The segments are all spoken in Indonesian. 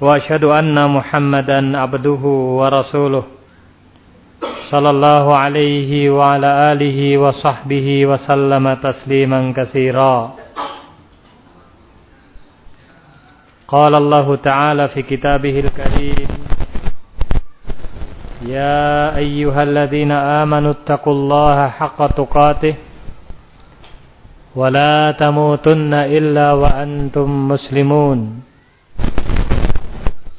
وأشهد أن محمدا عبده ورسوله صلى الله عليه وعلى آله وصحبه وسلم تسليما كثيرا. قال الله تعالى في كتابه الكريم يا أيها الذين آمنوا اتقوا الله حق تقاته ولا تموتن إلا وأنتم مسلمون.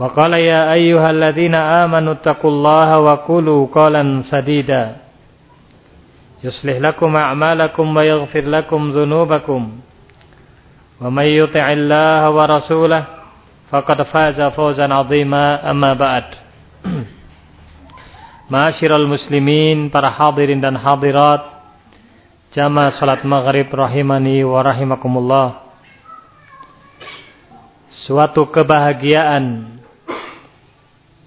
وقال يا أيها الذين آمنوا اتقوا الله وقولوا قولا سديدا. يصلح لكم أعمالكم ويغفر لكم ذنوبكم. ومن يطع الله ورسوله فقد فاز فوزا عظيما. أما بعد Ma'asyiral muslimin, para hadirin dan hadirat Jamaah salat maghrib rahimani wa rahimakumullah Suatu kebahagiaan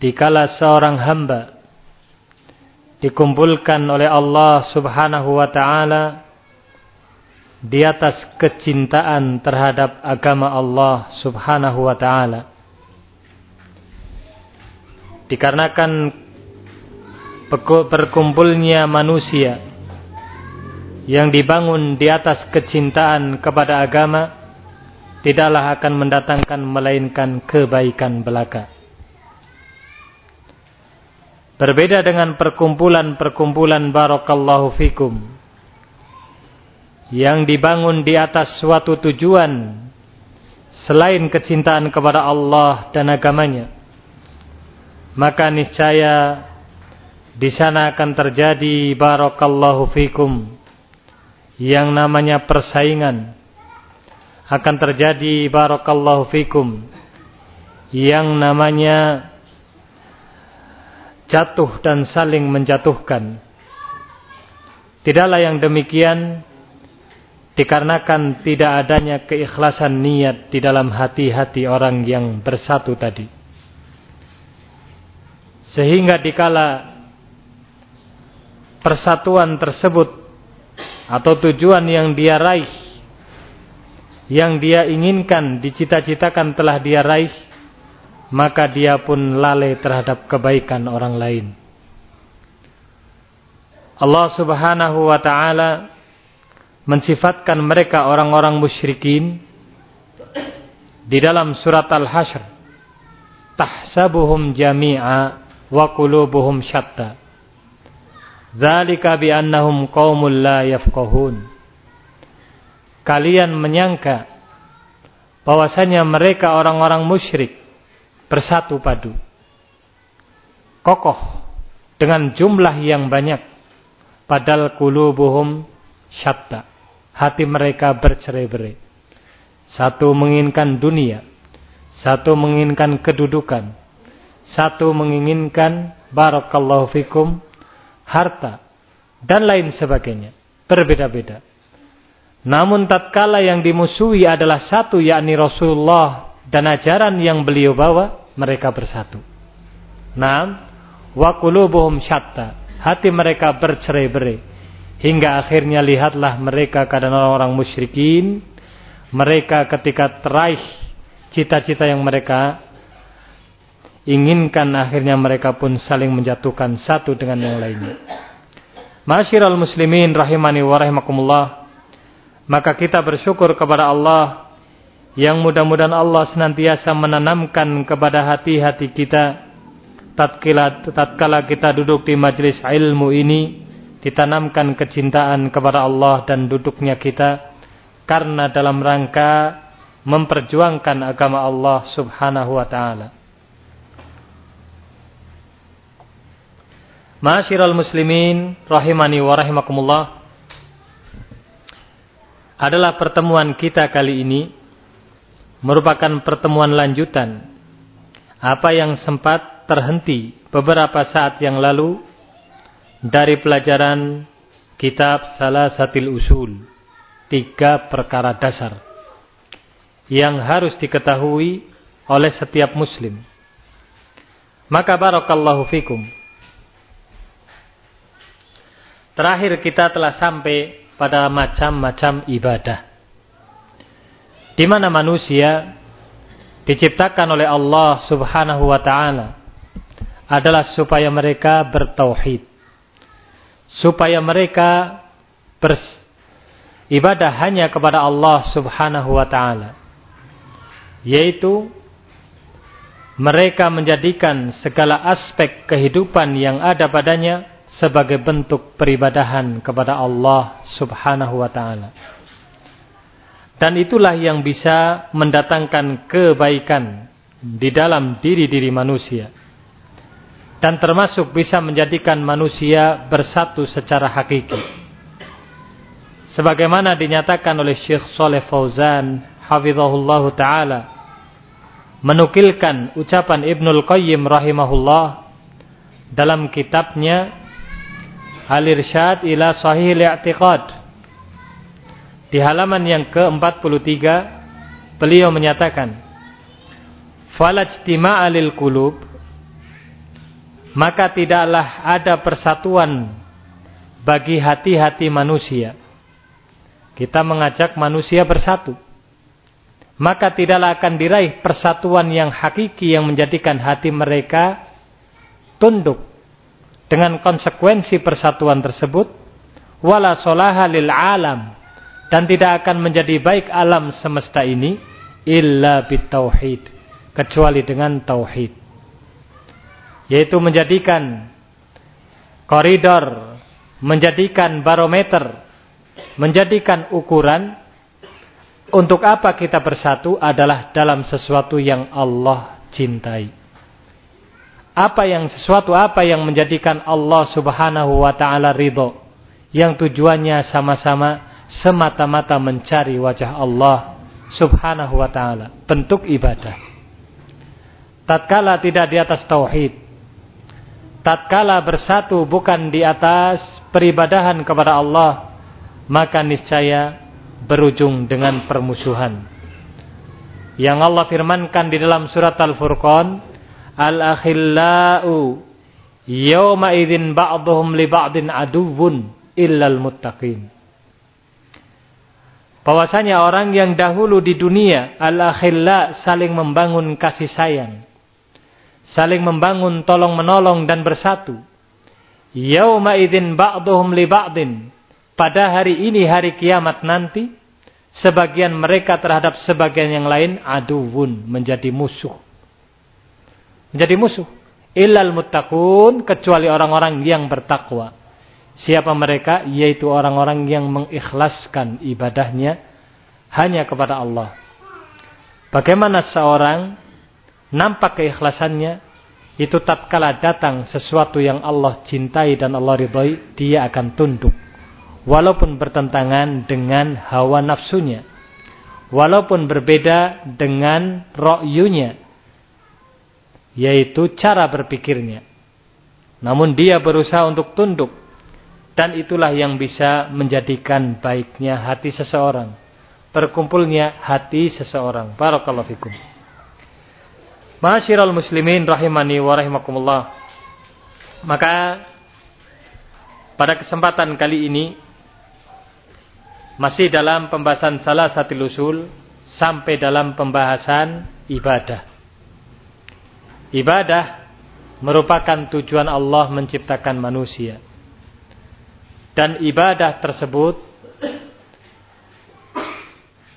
dikala seorang hamba dikumpulkan oleh Allah Subhanahu wa taala di atas kecintaan terhadap agama Allah Subhanahu wa taala. Dikarenakan berkumpulnya manusia yang dibangun di atas kecintaan kepada agama tidaklah akan mendatangkan melainkan kebaikan belaka. Berbeda dengan perkumpulan-perkumpulan barakallahu fikum yang dibangun di atas suatu tujuan selain kecintaan kepada Allah dan agamanya. Maka niscaya di sana akan terjadi barakallahu fikum yang namanya persaingan. Akan terjadi barakallahu fikum yang namanya jatuh dan saling menjatuhkan. Tidaklah yang demikian dikarenakan tidak adanya keikhlasan niat di dalam hati-hati orang yang bersatu tadi. Sehingga dikala persatuan tersebut atau tujuan yang dia raih, yang dia inginkan, dicita-citakan telah dia raih, maka dia pun lalai terhadap kebaikan orang lain. Allah Subhanahu wa taala mensifatkan mereka orang-orang musyrikin di dalam surat Al-Hasyr. Tahsabuhum jami'a wa qulubuhum syatta. Dzalika bi annahum qaumul la yafqahun. Kalian menyangka bahwasanya mereka orang-orang musyrik bersatu padu. Kokoh dengan jumlah yang banyak. Padahal kulubuhum syatta. Hati mereka bercerai-berai. Satu menginginkan dunia. Satu menginginkan kedudukan. Satu menginginkan barakallahu fikum harta dan lain sebagainya. Berbeda-beda. Namun tatkala yang dimusuhi adalah satu yakni Rasulullah dan ajaran yang beliau bawa, mereka bersatu. Naam, wa qulubuhum syatta. Hati mereka bercerai-berai. Hingga akhirnya lihatlah mereka keadaan orang-orang musyrikin. Mereka ketika teraih cita-cita yang mereka inginkan akhirnya mereka pun saling menjatuhkan satu dengan yang lainnya. Masyiral muslimin rahimani wa rahimakumullah. Maka kita bersyukur kepada Allah yang mudah-mudahan Allah senantiasa menanamkan kepada hati-hati kita tatkala tatkala kita duduk di majelis ilmu ini ditanamkan kecintaan kepada Allah dan duduknya kita karena dalam rangka memperjuangkan agama Allah Subhanahu wa taala. Ma'asyiral muslimin rahimani wa rahimakumullah. Adalah pertemuan kita kali ini merupakan pertemuan lanjutan apa yang sempat terhenti beberapa saat yang lalu dari pelajaran kitab Salah Satil Usul, tiga perkara dasar yang harus diketahui oleh setiap muslim. Maka barakallahu fikum. Terakhir kita telah sampai pada macam-macam ibadah. Di mana manusia diciptakan oleh Allah Subhanahu wa taala adalah supaya mereka bertauhid supaya mereka beribadah hanya kepada Allah Subhanahu wa taala yaitu mereka menjadikan segala aspek kehidupan yang ada padanya sebagai bentuk peribadahan kepada Allah Subhanahu wa taala. Dan itulah yang bisa mendatangkan kebaikan di dalam diri-diri manusia dan termasuk bisa menjadikan manusia bersatu secara hakiki. Sebagaimana dinyatakan oleh Syekh Saleh Fauzan hafizahullah taala menukilkan ucapan Ibnul Qayyim rahimahullah dalam kitabnya Al-Irsyad ila Sahih I'tiqad di halaman yang ke-43 beliau menyatakan falajtima'a lil qulub maka tidaklah ada persatuan bagi hati-hati manusia. Kita mengajak manusia bersatu. Maka tidaklah akan diraih persatuan yang hakiki yang menjadikan hati mereka tunduk dengan konsekuensi persatuan tersebut wala solaha lil alam dan tidak akan menjadi baik alam semesta ini illa bitauhid kecuali dengan tauhid yaitu menjadikan koridor, menjadikan barometer, menjadikan ukuran untuk apa kita bersatu adalah dalam sesuatu yang Allah cintai. Apa yang sesuatu apa yang menjadikan Allah Subhanahu wa taala ridho yang tujuannya sama-sama semata-mata mencari wajah Allah Subhanahu wa taala, bentuk ibadah. Tatkala tidak di atas tauhid, tatkala bersatu bukan di atas peribadahan kepada Allah, maka niscaya berujung dengan permusuhan. Yang Allah firmankan di dalam surat Al-Furqan, Al-akhillau yawma idzin ba'dhum li ba'din aduwwun illal muttaqin. Bahwasanya orang yang dahulu di dunia al-akhilla saling membangun kasih sayang saling membangun tolong menolong dan bersatu. Yauma idzin ba'dhum li ba'din. Pada hari ini hari kiamat nanti sebagian mereka terhadap sebagian yang lain aduwun menjadi musuh. Menjadi musuh. Illal muttaqun kecuali orang-orang yang bertakwa. Siapa mereka? Yaitu orang-orang yang mengikhlaskan ibadahnya hanya kepada Allah. Bagaimana seorang nampak keikhlasannya? Itu tatkala datang sesuatu yang Allah cintai dan Allah ridhoi dia akan tunduk. Walaupun bertentangan dengan hawa nafsunya. Walaupun berbeda dengan ro'yunya. Yaitu cara berpikirnya. Namun dia berusaha untuk tunduk dan itulah yang bisa menjadikan baiknya hati seseorang berkumpulnya hati seseorang barakallahu fikum Masyiral muslimin rahimani wa rahimakumullah. Maka pada kesempatan kali ini masih dalam pembahasan salah satu usul sampai dalam pembahasan ibadah. Ibadah merupakan tujuan Allah menciptakan manusia. Dan ibadah tersebut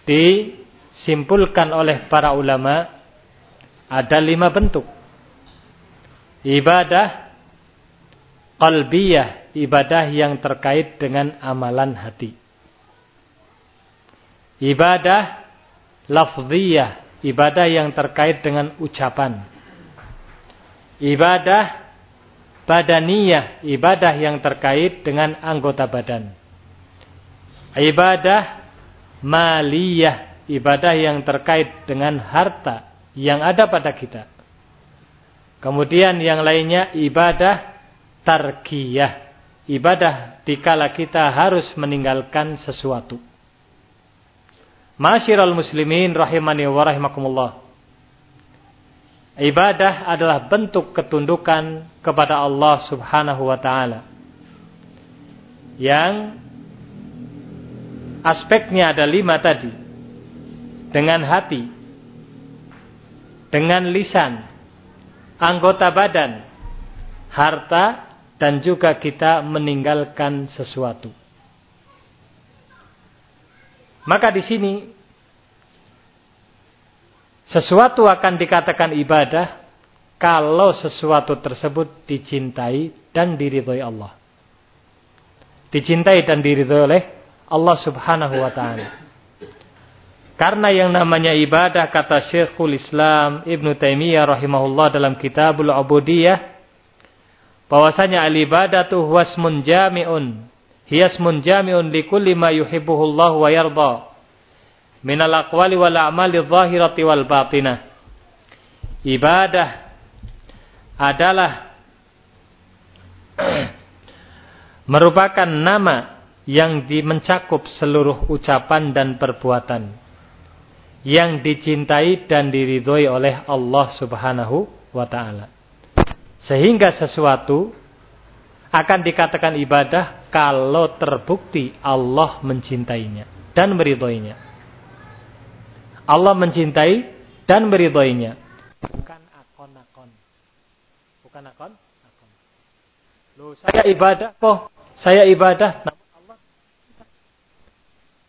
disimpulkan oleh para ulama ada lima bentuk. Ibadah qalbiyah ibadah yang terkait dengan amalan hati. Ibadah lafziyah, ibadah yang terkait dengan ucapan. Ibadah badaniyah, ibadah yang terkait dengan anggota badan. Ibadah maliyah, ibadah yang terkait dengan harta yang ada pada kita. Kemudian yang lainnya ibadah tarkiyah, ibadah dikala kita harus meninggalkan sesuatu. Masyiral muslimin rahimani wa rahimakumullah. Ibadah adalah bentuk ketundukan kepada Allah Subhanahu wa taala. Yang aspeknya ada lima tadi. Dengan hati, dengan lisan, anggota badan, harta, dan juga kita meninggalkan sesuatu. Maka di sini sesuatu akan dikatakan ibadah kalau sesuatu tersebut dicintai dan diridhoi Allah. Dicintai dan diridhoi oleh Allah Subhanahu wa taala. Karena yang namanya ibadah kata Syekhul Islam Ibn Taimiyah rahimahullah dalam Kitabul Ubudiyah bahwasanya al-ibadatu huwasmun jami'un Hiyasmun jami'un likulli ma yuhibbuhullah wa yarda. Minal aqwali wal a'mali zahirati wal batinah. Ibadah adalah merupakan nama yang mencakup seluruh ucapan dan perbuatan yang dicintai dan diridhoi oleh Allah Subhanahu wa taala. Sehingga sesuatu akan dikatakan ibadah kalau terbukti Allah mencintainya dan meridhoinya. Allah mencintai dan meridhoinya. Bukan akon-akon. Bukan akon? Akon. Loh, saya ibadah kok. Saya ibadah. Allah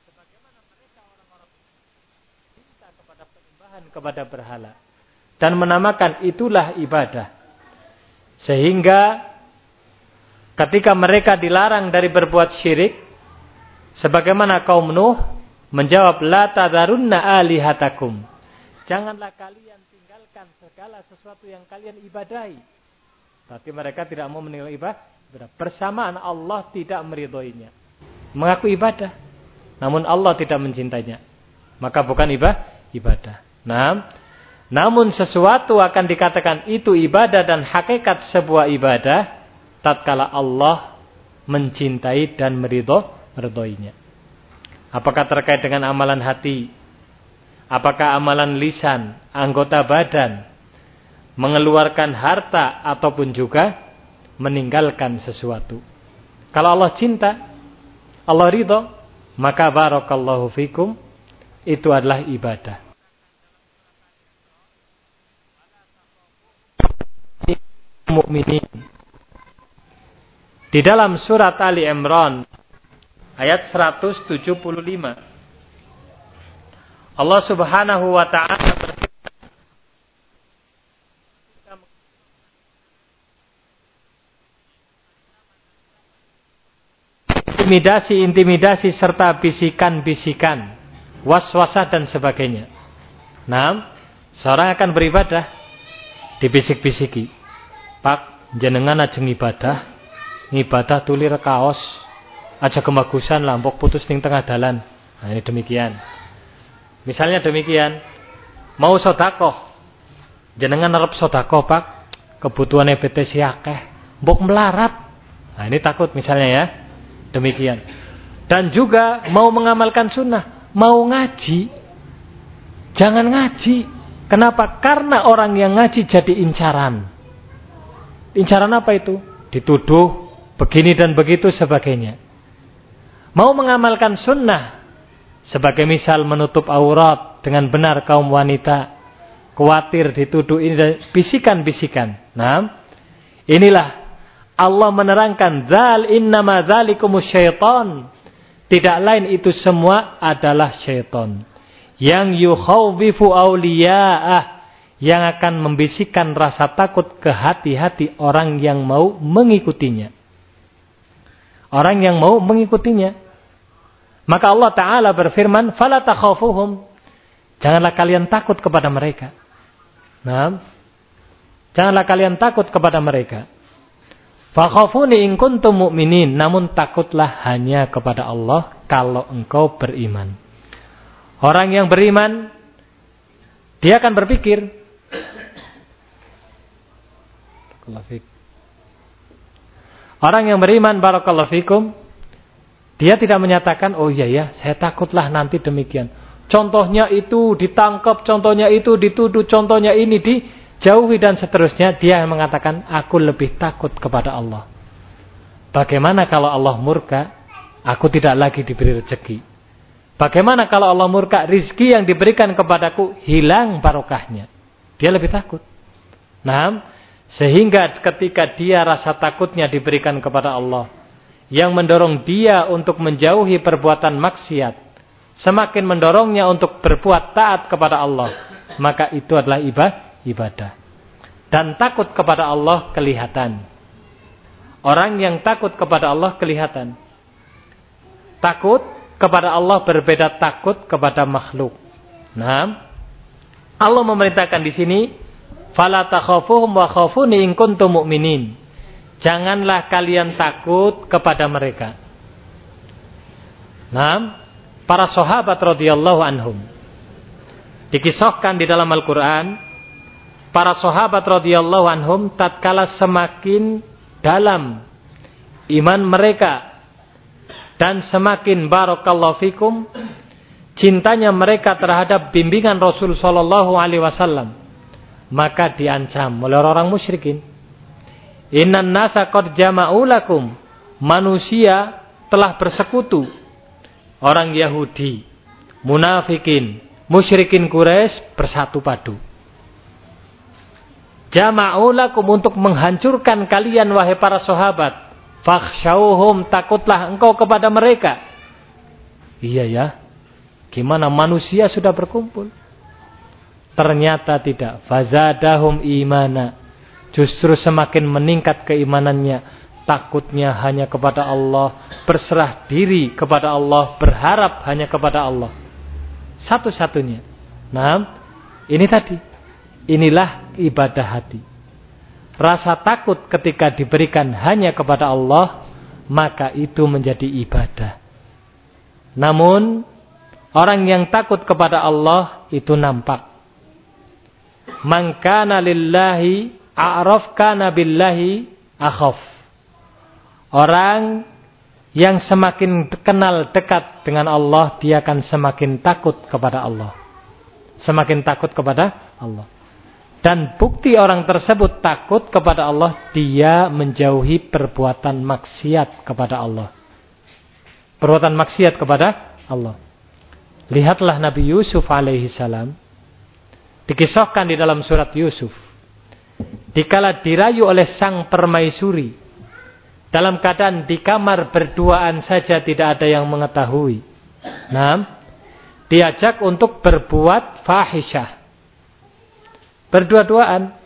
Sebagaimana mereka orang-orang cinta kepada penyembahan kepada berhala. Dan menamakan itulah ibadah. Sehingga ketika mereka dilarang dari berbuat syirik sebagaimana kaum Nuh menjawab la tadarunna alihatakum. Janganlah kalian tinggalkan segala sesuatu yang kalian ibadahi tapi mereka tidak mau meninggal ibadah. Bersamaan Allah tidak meridhoinya. Mengaku ibadah namun Allah tidak mencintainya. Maka bukan ibadah ibadah. Nah namun sesuatu akan dikatakan itu ibadah dan hakikat sebuah ibadah tatkala Allah mencintai dan meridho meridhoinya. Apakah terkait dengan amalan hati? Apakah amalan lisan, anggota badan, mengeluarkan harta ataupun juga meninggalkan sesuatu? Kalau Allah cinta, Allah ridho, maka barakallahu fikum itu adalah ibadah. Mukminin di dalam surat Ali Imran ayat 175 Allah Subhanahu wa taala intimidasi-intimidasi serta bisikan-bisikan, was-wasah dan sebagainya. Nah, seorang akan beribadah dibisik-bisiki. Pak, jenengan ajeng ibadah, ngibadah tulir kaos aja kemagusan lampok putus ning tengah dalan. Nah, ini demikian. Misalnya demikian, mau sodakoh, jenengan nerep sodakoh pak, kebutuhan EBT siakeh, mbok melarat. Nah ini takut misalnya ya, demikian. Dan juga mau mengamalkan sunnah, mau ngaji, jangan ngaji. Kenapa? Karena orang yang ngaji jadi incaran. Incaran apa itu? Dituduh begini dan begitu sebagainya. Mau mengamalkan sunnah sebagai misal menutup aurat dengan benar kaum wanita, khawatir dituduh ini bisikan-bisikan. Nah, inilah Allah menerangkan zal innama dzalikumus syaitan. Tidak lain itu semua adalah syaitan yang yukhawwifu awliya'ah yang akan membisikkan rasa takut ke hati-hati orang yang mau mengikutinya. Orang yang mau mengikutinya. Maka Allah Ta'ala berfirman, Fala takhafuhum. Janganlah kalian takut kepada mereka. Nah, janganlah kalian takut kepada mereka. Fakhafuni in kuntum mu'minin. Namun takutlah hanya kepada Allah kalau engkau beriman. Orang yang beriman, dia akan berpikir, Orang yang beriman barakallahu fikum dia tidak menyatakan oh iya ya saya takutlah nanti demikian. Contohnya itu ditangkap, contohnya itu dituduh, contohnya ini dijauhi dan seterusnya. Dia yang mengatakan aku lebih takut kepada Allah. Bagaimana kalau Allah murka? Aku tidak lagi diberi rezeki. Bagaimana kalau Allah murka? Rizki yang diberikan kepadaku hilang barokahnya. Dia lebih takut. Nah, sehingga ketika dia rasa takutnya diberikan kepada Allah. Yang mendorong dia untuk menjauhi perbuatan maksiat. Semakin mendorongnya untuk berbuat taat kepada Allah. Maka itu adalah ibadah. Dan takut kepada Allah kelihatan. Orang yang takut kepada Allah kelihatan. Takut kepada Allah berbeda takut kepada makhluk. Nah, Allah memerintahkan di sini Fala takhafuhum wa khafuni in kuntum mu'minin. Janganlah kalian takut kepada mereka. Nah, para sahabat radhiyallahu anhum. Dikisahkan di dalam Al-Qur'an, para sahabat radhiyallahu anhum tatkala semakin dalam iman mereka dan semakin barakallahu fikum cintanya mereka terhadap bimbingan Rasul sallallahu alaihi wasallam maka diancam oleh orang-orang musyrikin. Innan nasa qad jama'u lakum. Manusia telah bersekutu. Orang Yahudi, munafikin, musyrikin Quraisy bersatu padu. Jama'u lakum untuk menghancurkan kalian wahai para sahabat. Fakhshauhum takutlah engkau kepada mereka. Iya ya. Gimana manusia sudah berkumpul? Ternyata tidak. Fazadahum imana. Justru semakin meningkat keimanannya. Takutnya hanya kepada Allah. Berserah diri kepada Allah. Berharap hanya kepada Allah. Satu-satunya. Nah, ini tadi. Inilah ibadah hati. Rasa takut ketika diberikan hanya kepada Allah. Maka itu menjadi ibadah. Namun, orang yang takut kepada Allah itu nampak man kana lillahi a'raf kana billahi akhaf. Orang yang semakin kenal dekat dengan Allah, dia akan semakin takut kepada Allah. Semakin takut kepada Allah. Dan bukti orang tersebut takut kepada Allah, dia menjauhi perbuatan maksiat kepada Allah. Perbuatan maksiat kepada Allah. Lihatlah Nabi Yusuf alaihi salam Dikisahkan di dalam surat Yusuf. Dikala dirayu oleh sang permaisuri. Dalam keadaan di kamar berduaan saja tidak ada yang mengetahui. Nah, diajak untuk berbuat fahisyah. Berdua-duaan.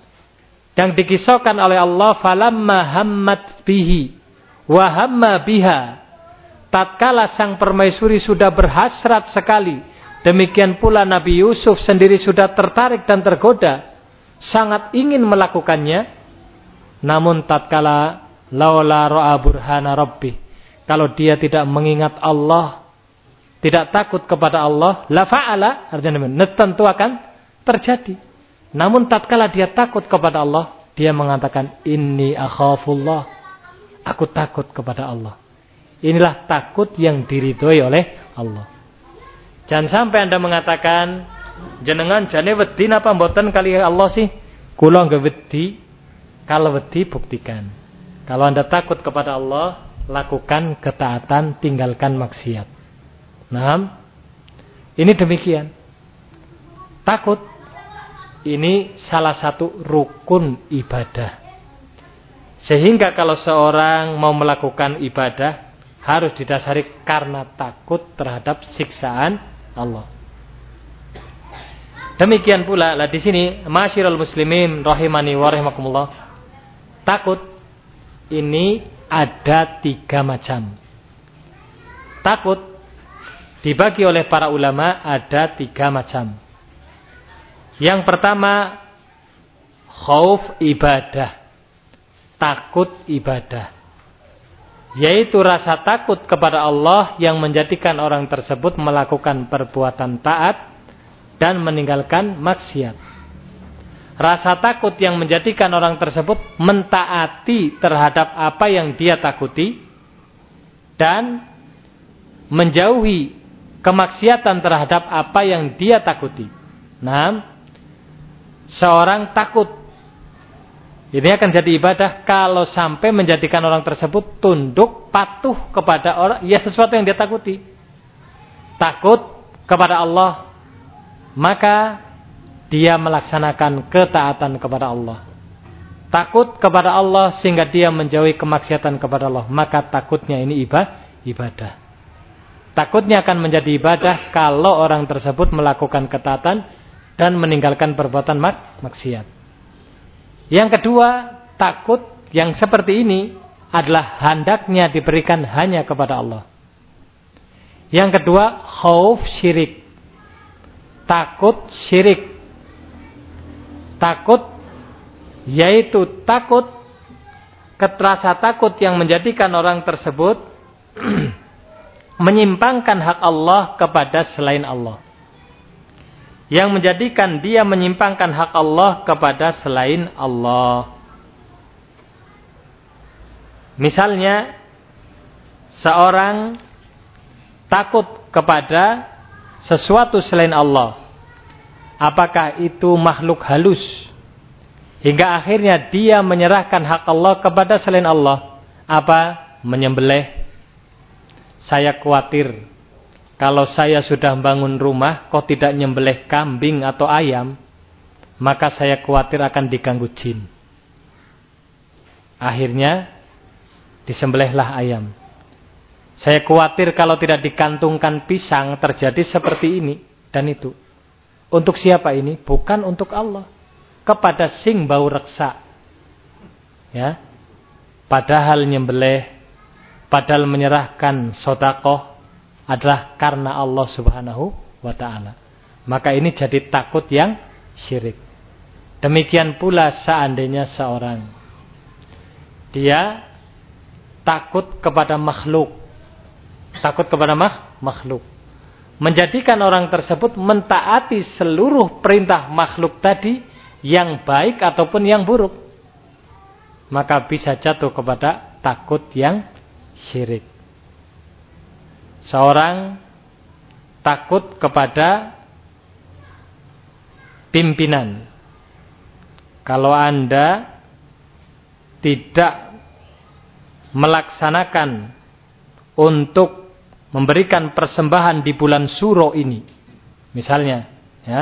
Yang dikisahkan oleh Allah. Falamma hammat bihi. Wahamma biha. Tatkala sang permaisuri sudah berhasrat sekali Demikian pula Nabi Yusuf sendiri sudah tertarik dan tergoda. Sangat ingin melakukannya. Namun tatkala laula ro'a burhana rabbi. Kalau dia tidak mengingat Allah. Tidak takut kepada Allah. La fa'ala. Artinya tentu akan terjadi. Namun tatkala dia takut kepada Allah. Dia mengatakan. Inni akhafullah. Aku takut kepada Allah. Inilah takut yang diridhoi oleh Allah. Jangan sampai Anda mengatakan jenengan jane wedi napa mboten kali Allah sih? Kula nggak wedi. Kalau wedi buktikan. Kalau Anda takut kepada Allah, lakukan ketaatan, tinggalkan maksiat. Nah, ini demikian. Takut ini salah satu rukun ibadah. Sehingga kalau seorang mau melakukan ibadah harus didasari karena takut terhadap siksaan Allah. Demikian pula lah di sini masyiral muslimin rahimani wa rahimakumullah. Takut ini ada tiga macam. Takut dibagi oleh para ulama ada tiga macam. Yang pertama, khauf ibadah. Takut ibadah. Yaitu rasa takut kepada Allah yang menjadikan orang tersebut melakukan perbuatan taat dan meninggalkan maksiat. Rasa takut yang menjadikan orang tersebut mentaati terhadap apa yang dia takuti dan menjauhi kemaksiatan terhadap apa yang dia takuti. Nah, seorang takut ini akan jadi ibadah kalau sampai menjadikan orang tersebut tunduk, patuh kepada orang, ya sesuatu yang dia takuti. Takut kepada Allah, maka dia melaksanakan ketaatan kepada Allah. Takut kepada Allah sehingga dia menjauhi kemaksiatan kepada Allah, maka takutnya ini ibadah. Takutnya akan menjadi ibadah kalau orang tersebut melakukan ketaatan dan meninggalkan perbuatan mak maksiat. Yang kedua, takut yang seperti ini adalah hendaknya diberikan hanya kepada Allah. Yang kedua, khauf syirik. Takut syirik. Takut yaitu takut keterasa takut yang menjadikan orang tersebut menyimpangkan hak Allah kepada selain Allah yang menjadikan dia menyimpangkan hak Allah kepada selain Allah. Misalnya seorang takut kepada sesuatu selain Allah. Apakah itu makhluk halus? Hingga akhirnya dia menyerahkan hak Allah kepada selain Allah. Apa? Menyembelih. Saya khawatir kalau saya sudah bangun rumah, kok tidak nyembelih kambing atau ayam, maka saya khawatir akan diganggu jin. Akhirnya, disembelihlah ayam. Saya khawatir kalau tidak dikantungkan pisang, terjadi seperti ini dan itu. Untuk siapa ini? Bukan untuk Allah. Kepada sing bau reksa. Ya. Padahal nyembelih, padahal menyerahkan sodakoh, adalah karena Allah subhanahu wa ta'ala. Maka ini jadi takut yang syirik. Demikian pula seandainya seorang. Dia takut kepada makhluk. Takut kepada mak makhluk. Menjadikan orang tersebut mentaati seluruh perintah makhluk tadi yang baik ataupun yang buruk. Maka bisa jatuh kepada takut yang syirik seorang takut kepada pimpinan. Kalau Anda tidak melaksanakan untuk memberikan persembahan di bulan suro ini, misalnya, ya,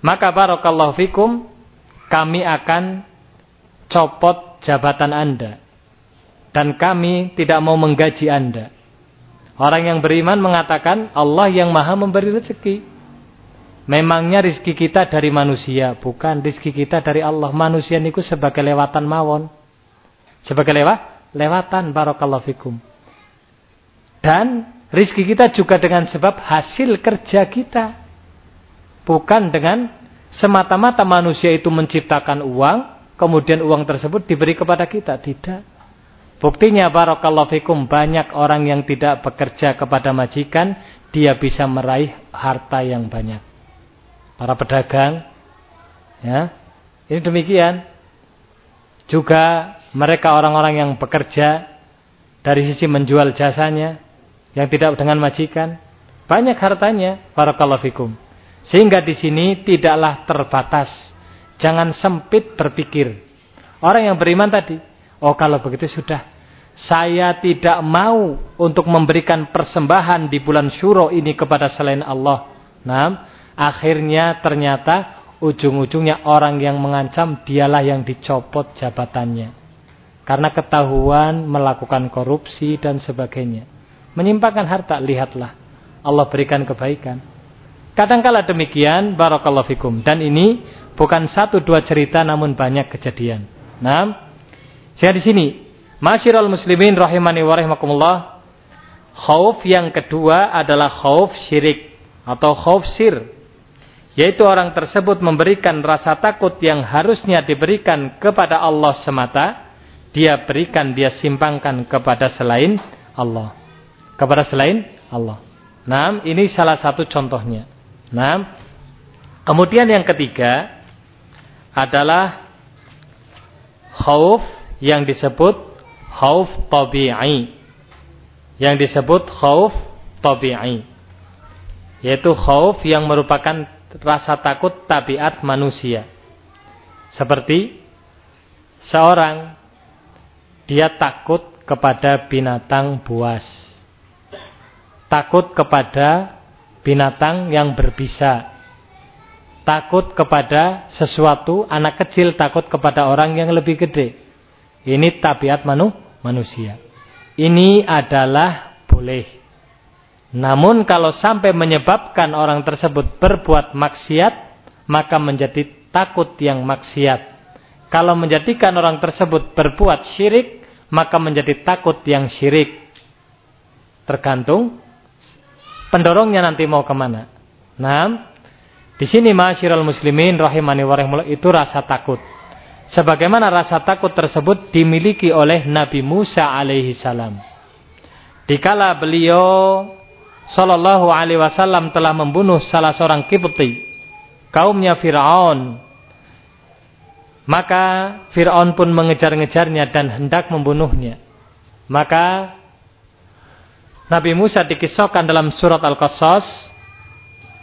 maka barakallahu fikum kami akan copot jabatan Anda dan kami tidak mau menggaji Anda. Orang yang beriman mengatakan Allah yang maha memberi rezeki. Memangnya rezeki kita dari manusia, bukan rezeki kita dari Allah. Manusia niku sebagai lewatan mawon. Sebagai lewat lewatan barakallahu fikum. Dan rezeki kita juga dengan sebab hasil kerja kita. Bukan dengan semata-mata manusia itu menciptakan uang, kemudian uang tersebut diberi kepada kita. Tidak. Buktinya barakallahu fikum banyak orang yang tidak bekerja kepada majikan, dia bisa meraih harta yang banyak. Para pedagang ya. Ini demikian. Juga mereka orang-orang yang bekerja dari sisi menjual jasanya yang tidak dengan majikan, banyak hartanya barakallahu fikum. Sehingga di sini tidaklah terbatas. Jangan sempit berpikir. Orang yang beriman tadi, Oh kalau begitu sudah. Saya tidak mau untuk memberikan persembahan di bulan syuro ini kepada selain Allah. Nah, akhirnya ternyata ujung-ujungnya orang yang mengancam dialah yang dicopot jabatannya. Karena ketahuan melakukan korupsi dan sebagainya. Menyimpangkan harta, lihatlah. Allah berikan kebaikan. Kadangkala demikian, barakallahu fikum. Dan ini bukan satu dua cerita namun banyak kejadian. Nah, saya di sini Masyiral muslimin rahimani wa rahimakumullah. Khauf yang kedua adalah khauf syirik atau khauf sir. Yaitu orang tersebut memberikan rasa takut yang harusnya diberikan kepada Allah semata. Dia berikan, dia simpangkan kepada selain Allah. Kepada selain Allah. Nah, ini salah satu contohnya. Nah, kemudian yang ketiga adalah khauf yang disebut khauf tabi'i. Yang disebut khauf tabi'i. Yaitu khauf yang merupakan rasa takut tabiat manusia. Seperti seorang dia takut kepada binatang buas. Takut kepada binatang yang berbisa takut kepada sesuatu, anak kecil takut kepada orang yang lebih gede. Ini tabiat manu, manusia. Ini adalah boleh. Namun kalau sampai menyebabkan orang tersebut berbuat maksiat, maka menjadi takut yang maksiat. Kalau menjadikan orang tersebut berbuat syirik, maka menjadi takut yang syirik. Tergantung pendorongnya nanti mau ke mana. Nah, di sini masyiral muslimin rahimani wa rahimullah itu rasa takut. Sebagaimana rasa takut tersebut dimiliki oleh Nabi Musa alaihi salam. Dikala beliau sallallahu alaihi wasallam telah membunuh salah seorang Kipti, kaumnya Firaun. Maka Firaun pun mengejar-ngejarnya dan hendak membunuhnya. Maka Nabi Musa dikisahkan dalam surat Al-Qasas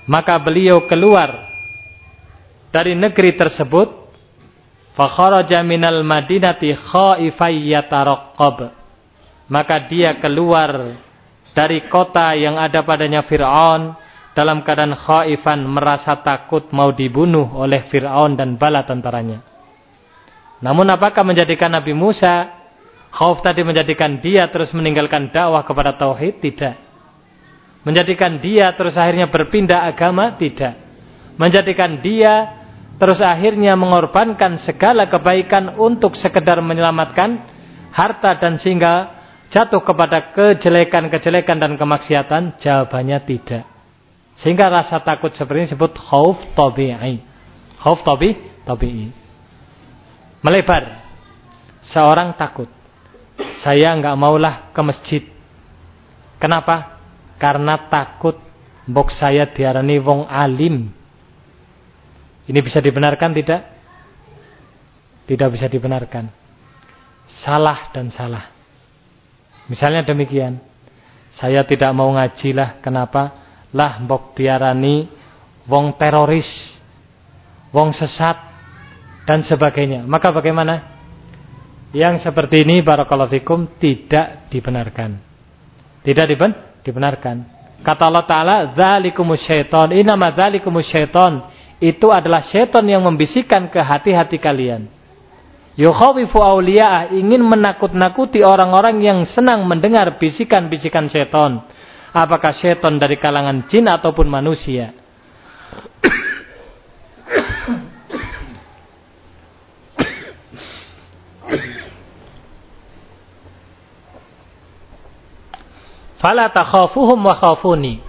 maka beliau keluar dari negeri tersebut. Fakharaja minal madinati khaifay. Maka dia keluar dari kota yang ada padanya Fir'aun dalam keadaan khaifan merasa takut mau dibunuh oleh Fir'aun dan bala tentaranya. Namun apakah menjadikan Nabi Musa khauf tadi menjadikan dia terus meninggalkan dakwah kepada tauhid? Tidak. Menjadikan dia terus akhirnya berpindah agama? Tidak. Menjadikan dia terus akhirnya mengorbankan segala kebaikan untuk sekedar menyelamatkan harta dan sehingga jatuh kepada kejelekan-kejelekan dan kemaksiatan? Jawabannya tidak. Sehingga rasa takut seperti ini disebut khauf tabi'i. Khauf tabi, tabi'i. Melebar. Seorang takut. Saya enggak maulah ke masjid. Kenapa? karena takut mbok saya diarani wong alim. Ini bisa dibenarkan tidak? Tidak bisa dibenarkan. Salah dan salah. Misalnya demikian. Saya tidak mau ngaji lah. Kenapa? Lah mbok diarani wong teroris. Wong sesat. Dan sebagainya. Maka bagaimana? Yang seperti ini barakallahu fikum tidak dibenarkan. Tidak dibenarkan dibenarkan. Kata Allah Ta'ala, Zalikumus syaiton, inama zalikumus syaiton. Itu adalah syaiton yang membisikkan ke hati-hati kalian. Yukhawifu awliya'ah, ingin menakut-nakuti orang-orang yang senang mendengar bisikan-bisikan syaiton. Apakah syaiton dari kalangan jin ataupun manusia. Fala takhafuhum wa khafuni.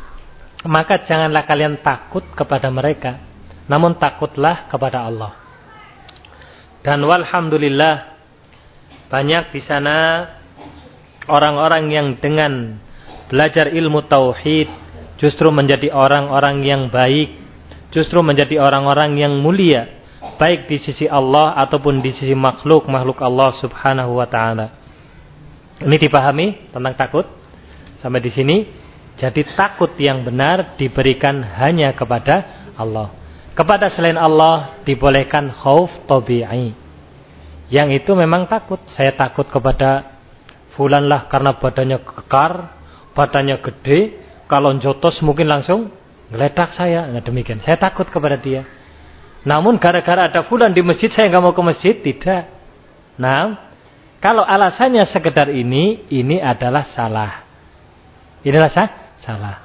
Maka janganlah kalian takut kepada mereka, namun takutlah kepada Allah. Dan walhamdulillah banyak di sana orang-orang yang dengan belajar ilmu tauhid justru menjadi orang-orang yang baik, justru menjadi orang-orang yang mulia, baik di sisi Allah ataupun di sisi makhluk makhluk Allah Subhanahu wa taala. Ini dipahami tentang takut? Sampai di sini. Jadi takut yang benar diberikan hanya kepada Allah. Kepada selain Allah dibolehkan khauf tabi'i. Yang itu memang takut. Saya takut kepada fulan lah karena badannya kekar, badannya gede. Kalau jotos mungkin langsung ngeledak saya. Nah demikian. Saya takut kepada dia. Namun gara-gara ada fulan di masjid saya nggak mau ke masjid. Tidak. Nah, kalau alasannya sekedar ini, ini adalah salah. Inilah sah? salah.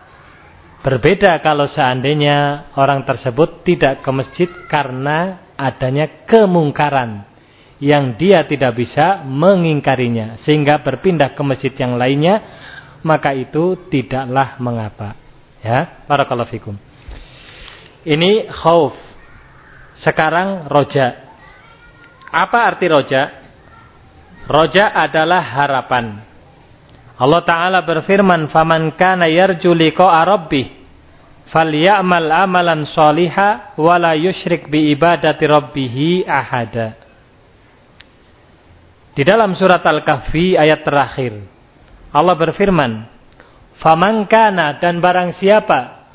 Berbeda kalau seandainya orang tersebut tidak ke masjid karena adanya kemungkaran yang dia tidak bisa mengingkarinya sehingga berpindah ke masjid yang lainnya maka itu tidaklah mengapa. Ya barakallahu fikum. Ini khauf. Sekarang roja. Apa arti roja? Roja adalah harapan Allah taala berfirman faman kana yarju liqa'a rabbih falyamal amalan shaliha wala yusyrik bi ibadati rabbih ahada di dalam surat Al-Kahfi ayat terakhir, Allah berfirman, "Faman kana dan barang siapa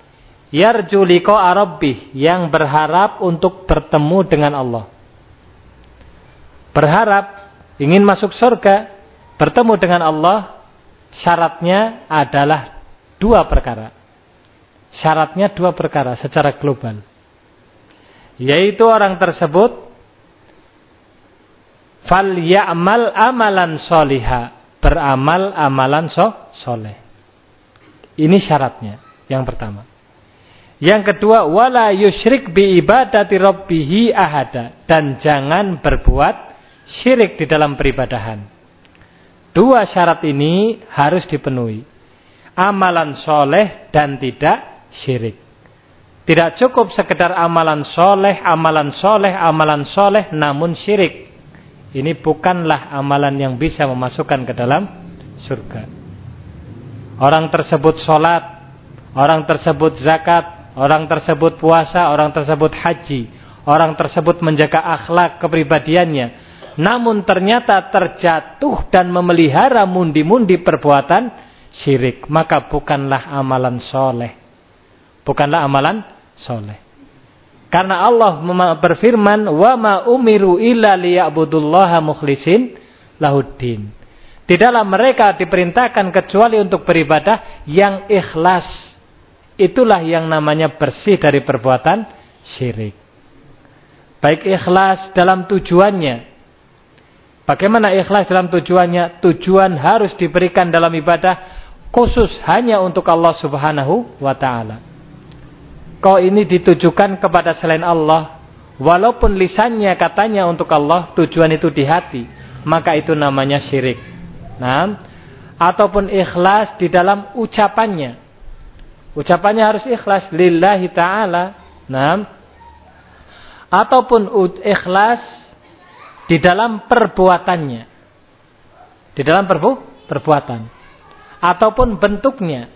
yarju liqa'a rabbih yang berharap untuk bertemu dengan Allah." Berharap ingin masuk surga, bertemu dengan Allah, syaratnya adalah dua perkara. Syaratnya dua perkara secara global. Yaitu orang tersebut fal ya'mal amalan soliha beramal amalan so soleh ini syaratnya yang pertama yang kedua wala yusyrik bi ibadati rabbihi ahada dan jangan berbuat syirik di dalam peribadahan dua syarat ini harus dipenuhi amalan soleh dan tidak syirik tidak cukup sekedar amalan soleh, amalan soleh, amalan soleh, namun syirik. Ini bukanlah amalan yang bisa memasukkan ke dalam surga. Orang tersebut sholat, orang tersebut zakat, orang tersebut puasa, orang tersebut haji, orang tersebut menjaga akhlak kepribadiannya. Namun ternyata terjatuh dan memelihara mundi-mundi perbuatan syirik. Maka bukanlah amalan soleh. Bukanlah amalan soleh. Karena Allah berfirman, "Wa ma umiru illa liya'budullaha mukhlisin lahuddin." Tidaklah mereka diperintahkan kecuali untuk beribadah yang ikhlas. Itulah yang namanya bersih dari perbuatan syirik. Baik ikhlas dalam tujuannya. Bagaimana ikhlas dalam tujuannya? Tujuan harus diberikan dalam ibadah khusus hanya untuk Allah Subhanahu wa taala kau ini ditujukan kepada selain Allah, walaupun lisannya katanya untuk Allah, tujuan itu di hati, maka itu namanya syirik. Nah, ataupun ikhlas di dalam ucapannya. Ucapannya harus ikhlas lillahi taala. Nah, ataupun ikhlas di dalam perbuatannya. Di dalam perbu perbuatan ataupun bentuknya.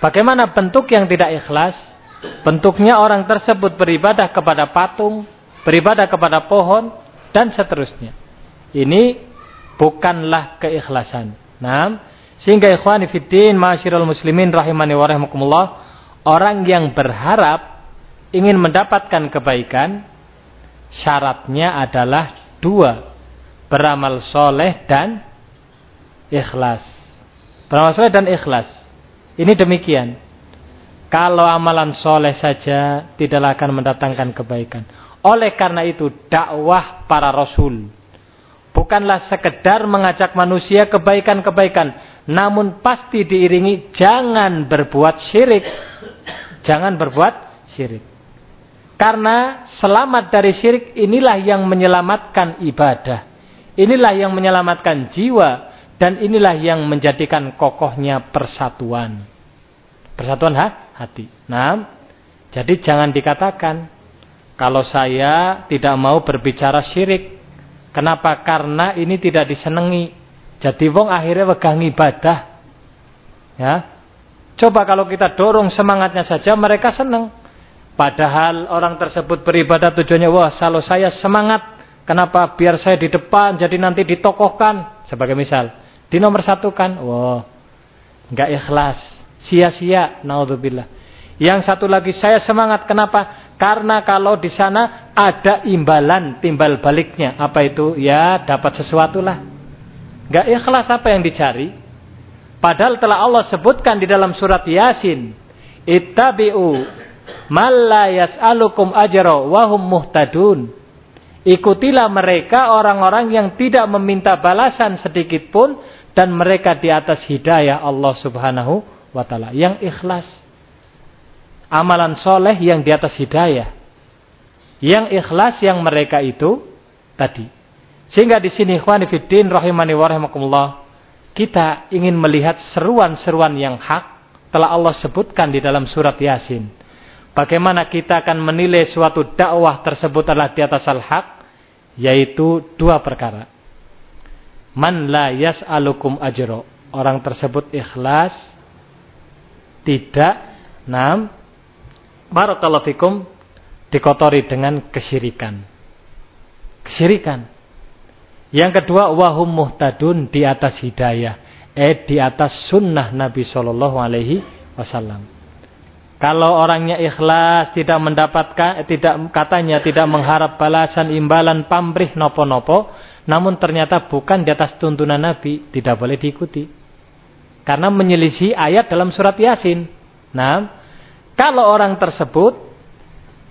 Bagaimana bentuk yang tidak ikhlas? Bentuknya orang tersebut beribadah kepada patung, beribadah kepada pohon, dan seterusnya. Ini bukanlah keikhlasan. Nah, sehingga ikhwani fiddin, ma'asyiral muslimin rahimani wa rahimakumullah, orang yang berharap ingin mendapatkan kebaikan, syaratnya adalah dua, beramal soleh dan ikhlas. Beramal soleh dan ikhlas. Ini demikian. Kalau amalan soleh saja tidaklah akan mendatangkan kebaikan. Oleh karena itu dakwah para rasul bukanlah sekedar mengajak manusia kebaikan-kebaikan, namun pasti diiringi jangan berbuat syirik. Jangan berbuat syirik. Karena selamat dari syirik inilah yang menyelamatkan ibadah. Inilah yang menyelamatkan jiwa dan inilah yang menjadikan kokohnya persatuan. Persatuan ha? hati. Nah, jadi jangan dikatakan kalau saya tidak mau berbicara syirik. Kenapa? Karena ini tidak disenangi. Jadi wong akhirnya wegang ibadah. Ya. Coba kalau kita dorong semangatnya saja mereka senang. Padahal orang tersebut beribadah tujuannya wah kalau saya semangat kenapa biar saya di depan jadi nanti ditokohkan? Sebagai misal di nomor satu kan wah nggak ikhlas sia-sia naudzubillah. Yang satu lagi saya semangat kenapa? Karena kalau di sana ada imbalan timbal baliknya. Apa itu? Ya dapat sesuatu lah. Nggak ikhlas apa yang dicari. Padahal telah Allah sebutkan di dalam surat Yasin ittabi'u malla yas'alukum ajra wa hum muhtadun ikutilah mereka orang-orang yang tidak meminta balasan sedikit pun dan mereka di atas hidayah Allah Subhanahu wa taala yang ikhlas. Amalan soleh yang di atas hidayah. Yang ikhlas yang mereka itu tadi Sehingga di sini ikhwan rahimani wa rahimakumullah, kita ingin melihat seruan-seruan yang hak telah Allah sebutkan di dalam surat Yasin. Bagaimana kita akan menilai suatu dakwah tersebut adalah di atas al-haq, yaitu dua perkara. Man la yas'alukum ajro. Orang tersebut ikhlas, tidak, nam, barakallahu fikum, dikotori dengan kesyirikan. Kesyirikan. Yang kedua wahum muhtadun di atas hidayah, eh di atas sunnah Nabi Shallallahu Alaihi Wasallam. Kalau orangnya ikhlas, tidak mendapatkan, tidak katanya tidak mengharap balasan, imbalan, pamrih, nopo-nopo, namun ternyata bukan di atas tuntunan Nabi, tidak boleh diikuti. Karena menyelisih ayat dalam surat Yasin. Nah, kalau orang tersebut,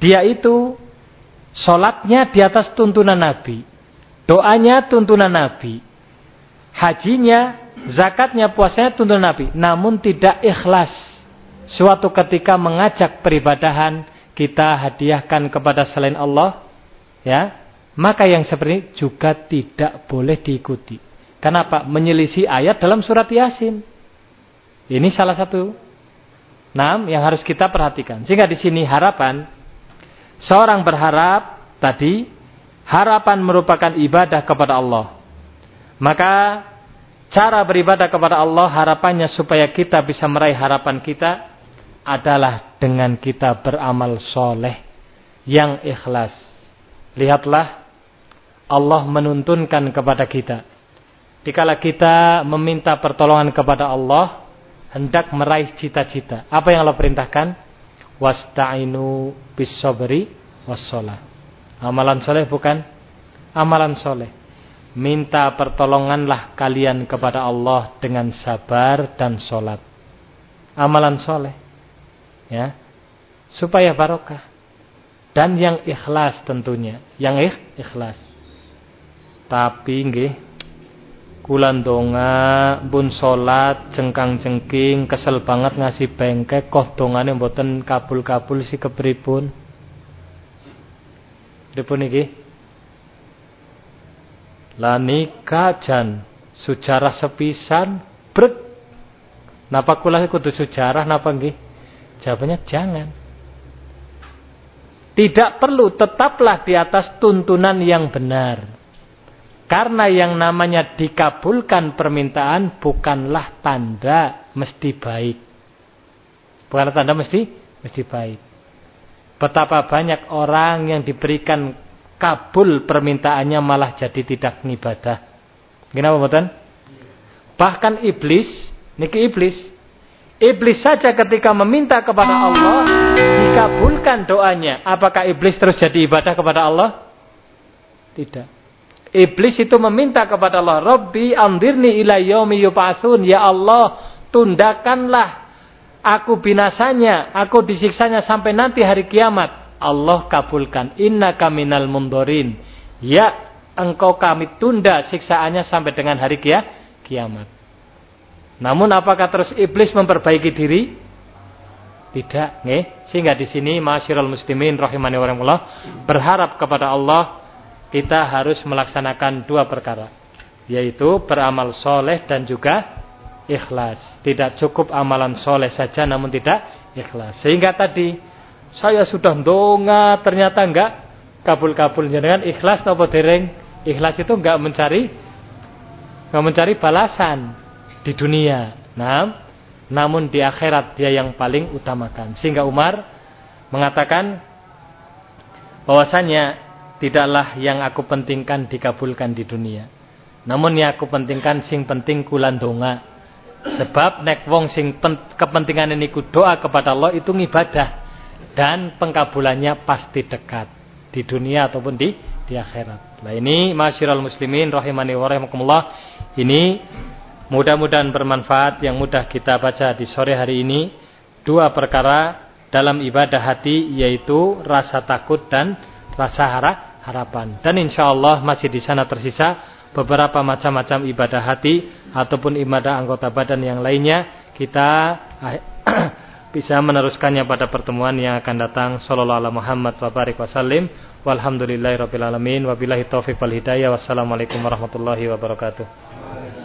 dia itu sholatnya di atas tuntunan Nabi, Doanya tuntunan Nabi. Hajinya, zakatnya, puasanya tuntunan Nabi. Namun tidak ikhlas. Suatu ketika mengajak peribadahan kita hadiahkan kepada selain Allah. ya Maka yang seperti ini juga tidak boleh diikuti. Kenapa? Menyelisih ayat dalam surat Yasin. Ini salah satu enam yang harus kita perhatikan. Sehingga di sini harapan seorang berharap tadi harapan merupakan ibadah kepada Allah. Maka cara beribadah kepada Allah harapannya supaya kita bisa meraih harapan kita adalah dengan kita beramal soleh yang ikhlas. Lihatlah Allah menuntunkan kepada kita. Dikala kita meminta pertolongan kepada Allah, hendak meraih cita-cita. Apa yang Allah perintahkan? Wasta'inu bis sabri was Amalan soleh bukan? Amalan soleh. Minta pertolonganlah kalian kepada Allah dengan sabar dan sholat. Amalan soleh. Ya. Supaya barokah. Dan yang ikhlas tentunya. Yang ikh, ikhlas. Tapi nggih kulan donga bun salat jengkang-jengking kesel banget ngasih bengkek koh dongane mboten kabul-kabul si kepripun Dipun iki. La nikah jan sejarah sepisan brek. Napa kula kudu sejarah napa nggih? Jawabannya jangan. Tidak perlu tetaplah di atas tuntunan yang benar. Karena yang namanya dikabulkan permintaan bukanlah tanda mesti baik. Bukan tanda mesti mesti baik. Betapa banyak orang yang diberikan kabul permintaannya malah jadi tidak ngibadah. Kenapa bukan? Bahkan iblis, niki iblis. Iblis saja ketika meminta kepada Allah dikabulkan doanya. Apakah iblis terus jadi ibadah kepada Allah? Tidak. Iblis itu meminta kepada Allah, "Rabbi andirni ila yaumi yub'atsun." Ya Allah, tundakanlah aku binasanya, aku disiksanya sampai nanti hari kiamat. Allah kabulkan. Inna kaminal mundorin. Ya, engkau kami tunda siksaannya sampai dengan hari kia, kiamat. Namun apakah terus iblis memperbaiki diri? Tidak, nih. Sehingga di sini masyiral muslimin rahimani wa berharap kepada Allah kita harus melaksanakan dua perkara, yaitu beramal soleh dan juga ikhlas. Tidak cukup amalan soleh saja namun tidak ikhlas. Sehingga tadi saya sudah donga ternyata enggak kabul-kabul dengan ikhlas nopo dereng. Ikhlas itu enggak mencari enggak mencari balasan di dunia. Nah, namun di akhirat dia yang paling utamakan. Sehingga Umar mengatakan bahwasanya tidaklah yang aku pentingkan dikabulkan di dunia. Namun yang aku pentingkan sing penting kulan donga Sebab nek wong sing kepentingan ini doa kepada Allah itu ngibadah dan pengkabulannya pasti dekat di dunia ataupun di di akhirat. Nah ini masyiral muslimin rahimani wa rahimakumullah. Ini mudah-mudahan bermanfaat yang mudah kita baca di sore hari ini. Dua perkara dalam ibadah hati yaitu rasa takut dan rasa harapan. Dan insya Allah masih di sana tersisa beberapa macam-macam ibadah hati ataupun ibadah anggota badan yang lainnya kita bisa meneruskannya pada pertemuan yang akan datang. Sallallahu alaihi Muhammad wa barik wasallim. Walhamdulillahirabbil alamin. Wabillahi taufiq wal hidayah. Wassalamualaikum warahmatullahi wabarakatuh.